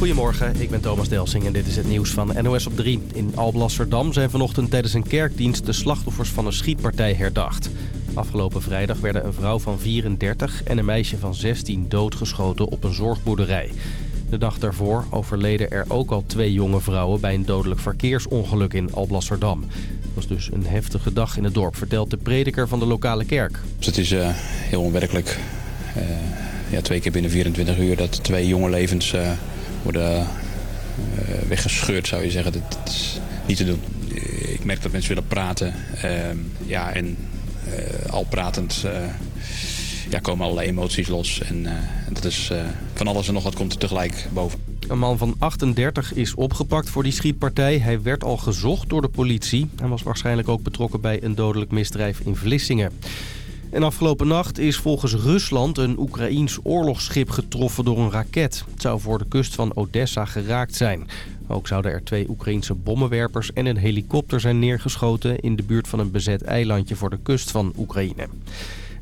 Goedemorgen, ik ben Thomas Delsing en dit is het nieuws van NOS op 3. In Alblasserdam zijn vanochtend tijdens een kerkdienst de slachtoffers van een schietpartij herdacht. Afgelopen vrijdag werden een vrouw van 34 en een meisje van 16 doodgeschoten op een zorgboerderij. De dag daarvoor overleden er ook al twee jonge vrouwen bij een dodelijk verkeersongeluk in Alblasserdam. Het was dus een heftige dag in het dorp, vertelt de prediker van de lokale kerk. Dus het is uh, heel onwerkelijk. Uh, ja, twee keer binnen 24 uur dat twee jonge levens uh, worden uh, weggescheurd, zou je zeggen. Dat, is niet te doen. Ik merk dat mensen willen praten. Ehm, ja, en al pratend ja, komen allerlei emoties los. En dat is van alles en nog wat komt er tegelijk boven. Een man van 38 is opgepakt voor die schietpartij. Hij werd al gezocht door de politie. en was waarschijnlijk ook betrokken bij een dodelijk misdrijf in Vlissingen. En afgelopen nacht is volgens Rusland een Oekraïens oorlogsschip getroffen door een raket. Het zou voor de kust van Odessa geraakt zijn. Ook zouden er twee Oekraïense bommenwerpers en een helikopter zijn neergeschoten... in de buurt van een bezet eilandje voor de kust van Oekraïne.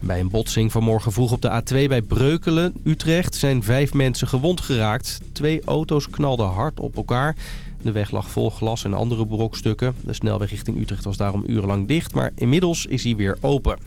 Bij een botsing vanmorgen vroeg op de A2 bij Breukelen, Utrecht, zijn vijf mensen gewond geraakt. Twee auto's knalden hard op elkaar. De weg lag vol glas en andere brokstukken. De snelweg richting Utrecht was daarom urenlang dicht, maar inmiddels is hij weer open.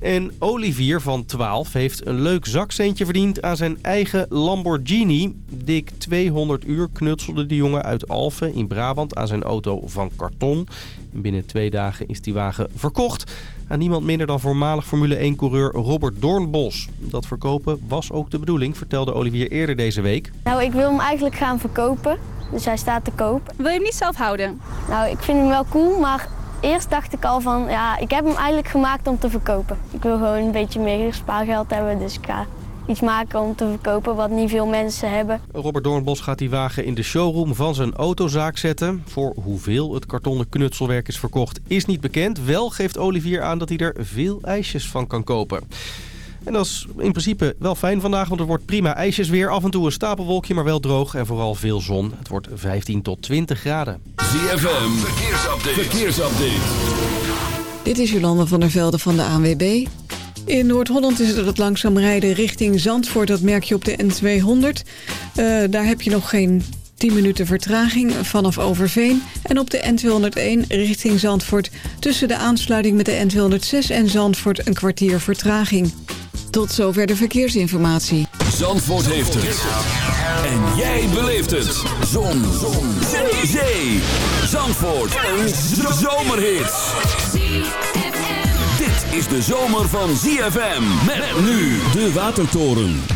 En Olivier van 12 heeft een leuk zakcentje verdiend aan zijn eigen Lamborghini. Dik 200 uur knutselde de jongen uit Alphen in Brabant aan zijn auto van karton. binnen twee dagen is die wagen verkocht aan niemand minder dan voormalig Formule 1-coureur Robert Doornbos. Dat verkopen was ook de bedoeling, vertelde Olivier eerder deze week. Nou, ik wil hem eigenlijk gaan verkopen. Dus hij staat te koop. Wil je hem niet zelf houden? Nou, ik vind hem wel cool, maar eerst dacht ik al van, ja, ik heb hem eigenlijk gemaakt om te verkopen. Ik wil gewoon een beetje meer spaargeld hebben, dus ik ga iets maken om te verkopen wat niet veel mensen hebben. Robert Doornbos gaat die wagen in de showroom van zijn autozaak zetten. Voor hoeveel het kartonnen knutselwerk is verkocht is niet bekend. Wel geeft Olivier aan dat hij er veel ijsjes van kan kopen. En dat is in principe wel fijn vandaag, want er wordt prima ijsjes weer. Af en toe een stapelwolkje, maar wel droog en vooral veel zon. Het wordt 15 tot 20 graden. ZFM, verkeersupdate. verkeersupdate. Dit is Jolanda van der Velde van de ANWB. In Noord-Holland is het langzaam rijden richting Zandvoort. Dat merk je op de N200. Uh, daar heb je nog geen 10 minuten vertraging vanaf Overveen. En op de N201 richting Zandvoort tussen de aansluiting met de N206 en Zandvoort een kwartier vertraging. Tot zover de verkeersinformatie. Zandvoort heeft het. En jij beleeft het. Zon. Zon. Zee. Zee. Zandvoort. Een zomerhit. Dit is de zomer van ZFM. Met nu de Watertoren.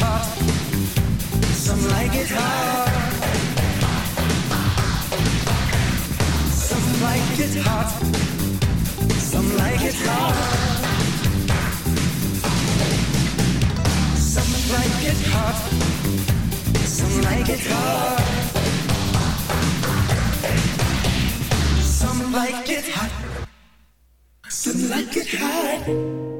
hot, some like it. Some like it hot, some like it hot. Some like it hot, some like it hot. Some like it hot, some like it hot.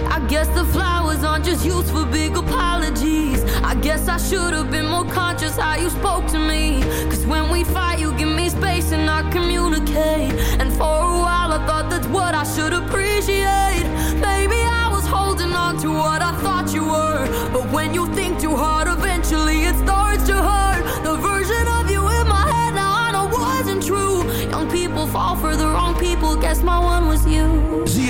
Guess the flowers aren't just used for big apologies. I guess I should have been more conscious how you spoke to me. Cause when we fight, you give me space and I communicate. And for a while, I thought that's what I should appreciate. Maybe I was holding on to what I thought you were. But when you think too hard,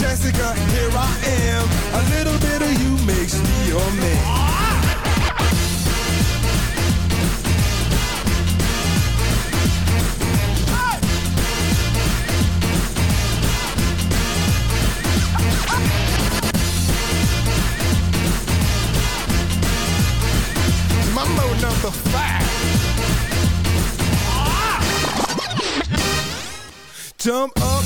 Jessica, here I am. A little bit of you makes me your man. Number five. Jump up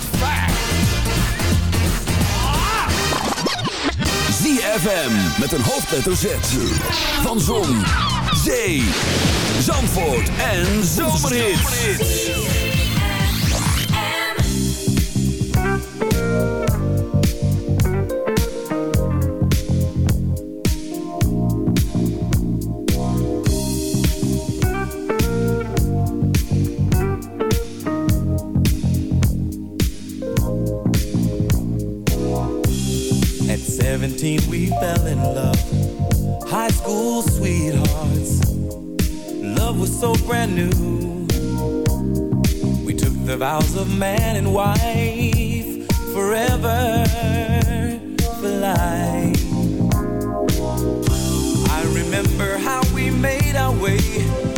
Number five. ZFM met een hoofdletter Z. Van Zon, Zee, Zandvoort en Zomerhits. Of man and wife forever for life. I remember how we made our way.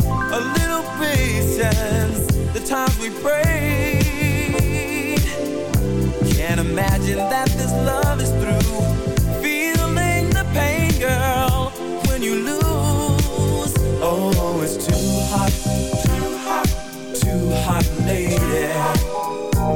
A little patience, the times we prayed. Can't imagine that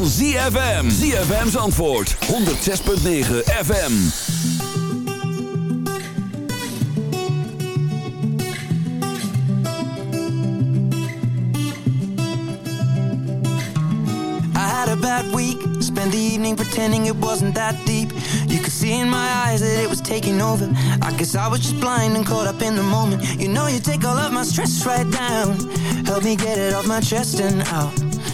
van ZFM. ZFM's antwoord 106.9 FM. I had a bad week. Spent the evening pretending it wasn't that deep. You could see in my eyes that it was taking over. I guess I was just blind and caught up in the moment. You know, you take all of my stress right down. Help me get it off my chest and out.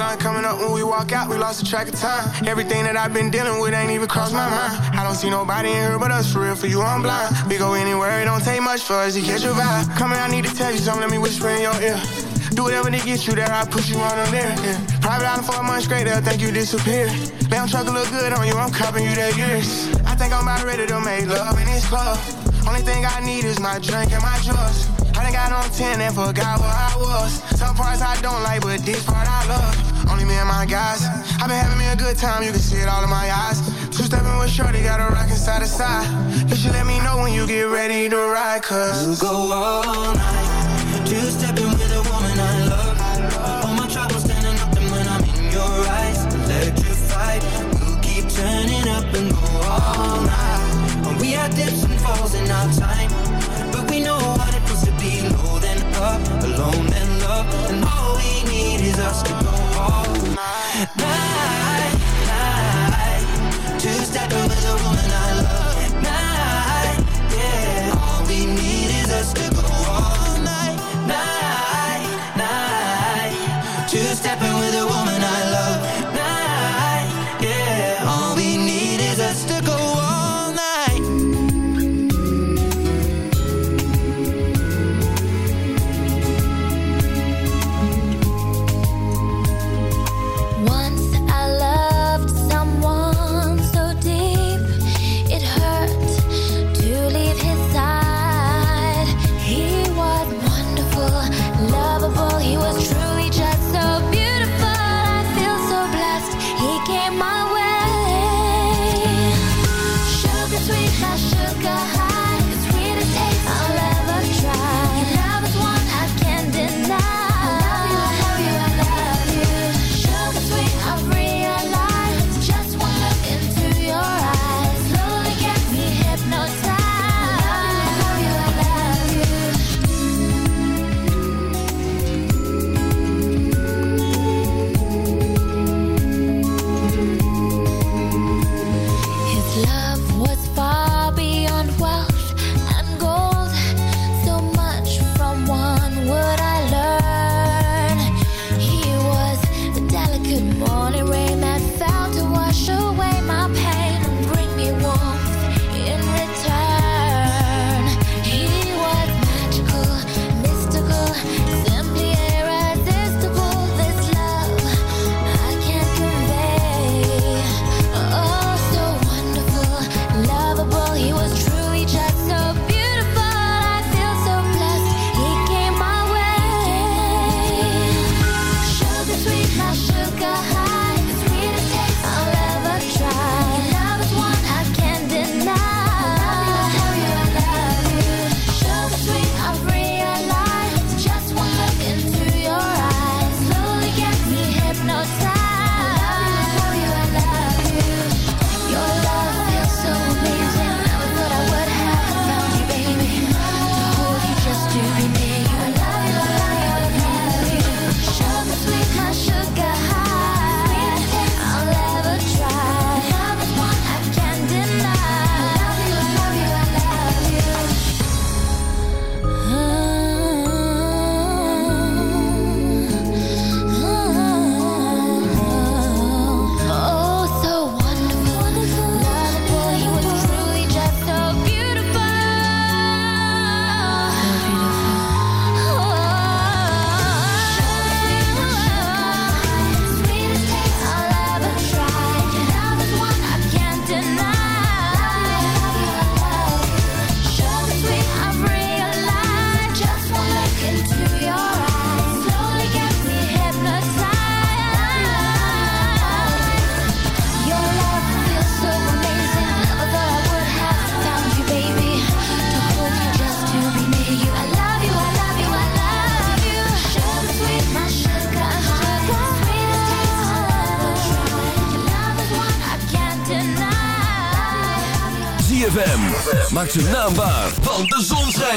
Sun coming up when we walk out, we lost the track of time. Everything that I've been dealing with ain't even crossed my mind. I don't see nobody in here but us, for real, for you, I'm blind. We go anywhere, it don't take much for us to catch your vibe. Here, I need to tell you something, let me whisper in your ear. Do whatever to get you there, I push you on them there. Yeah. Private island for a month straight, they'll think you disappear. Damn truck look good on you, I'm copping you that years. I think I'm about ready to make love in this club. Only thing I need is my drink and my drugs. I done got on 10 and forgot where I was. Some parts I don't like, but this part I love. Only me and my guys. i been having me a good time, you can see it all in my eyes. Two stepping with Shorty, got a rockin' side to side. You should let me know when you get ready to ride, cause. We'll go all night. Two-stepping with a woman I love. All my troubles standing up and when I'm in your eyes. Electrified. We'll keep turning up and go all night. We had dips and falls in our time. But we know what it feels to be low then up. Alone then And all we need is us to go all night.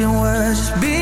broken words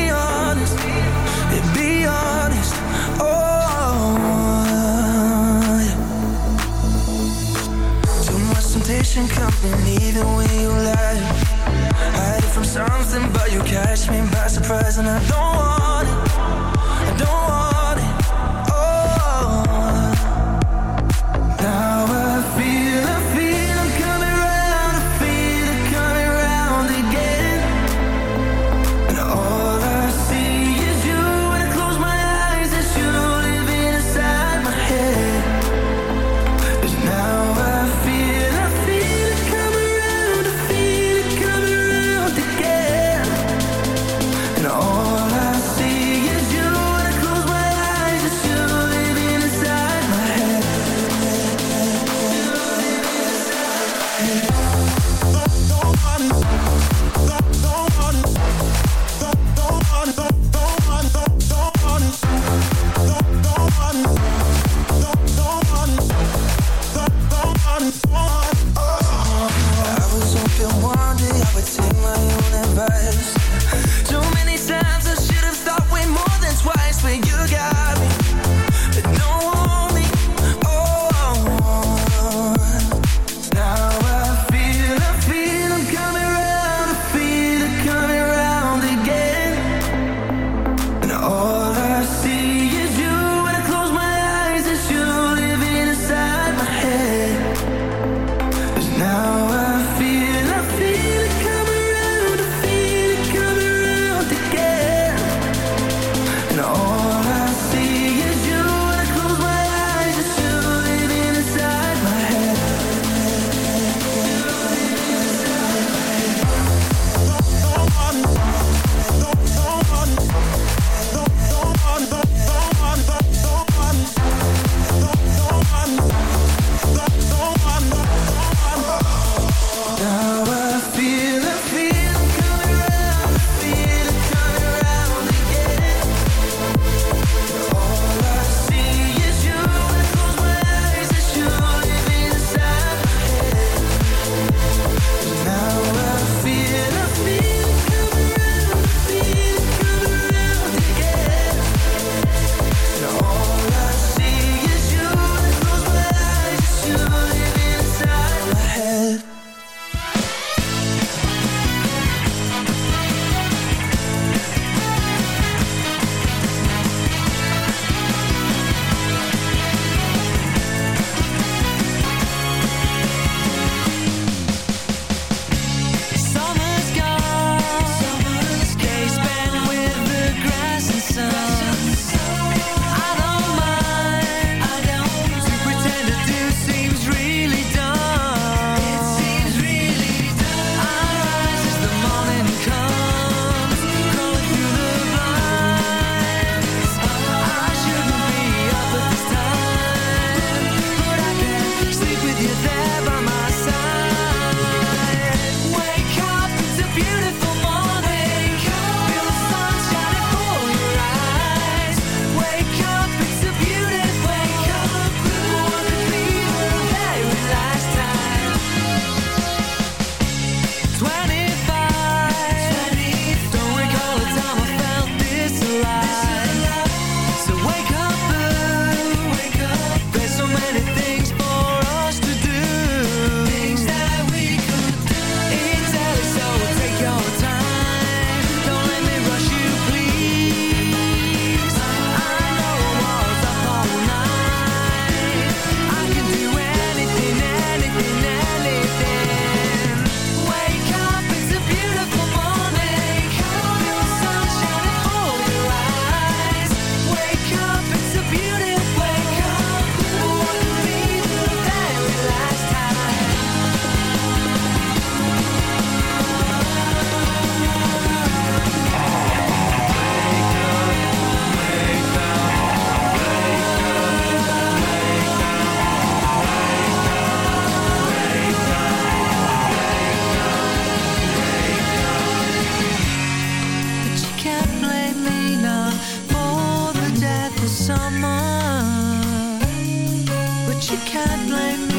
not blame me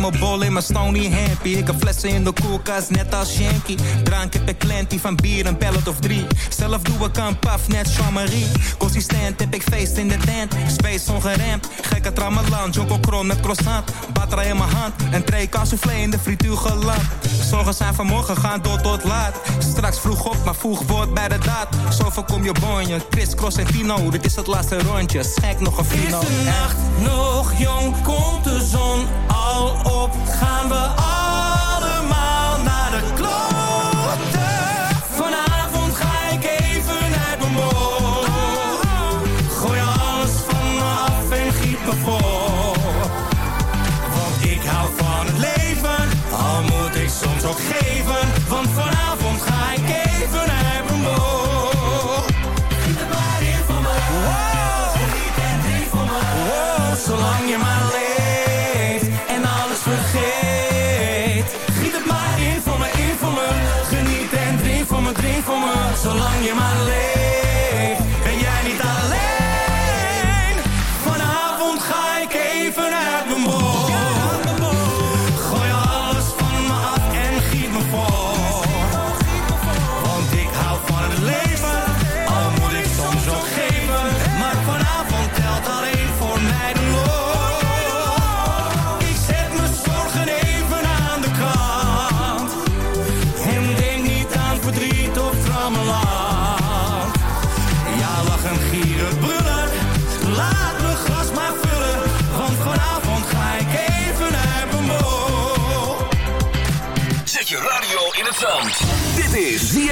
Mijn bol in mijn stony happy. Ik heb flessen in de koelkast, net als Yankee. Drank heb ik klanty van bier, een pellet of drie. Zelf doe ik een paf, net Jean-Marie. Consistent heb ik feest in de tent. Space ongeremd, gekke tramalan. Jonko kron met croissant. Batra in mijn hand, een tray soufflé in de frituur geland. Zorgen zijn vanmorgen, gaan door tot laat. Straks vroeg op, maar vroeg wordt bij de daad. Zo voorkom je bonje, Chris, Cross en Tino. Dit is het laatste rondje, schenk nog een Is fino. de nacht nog jong? Komt de zon al op? Gaan we allemaal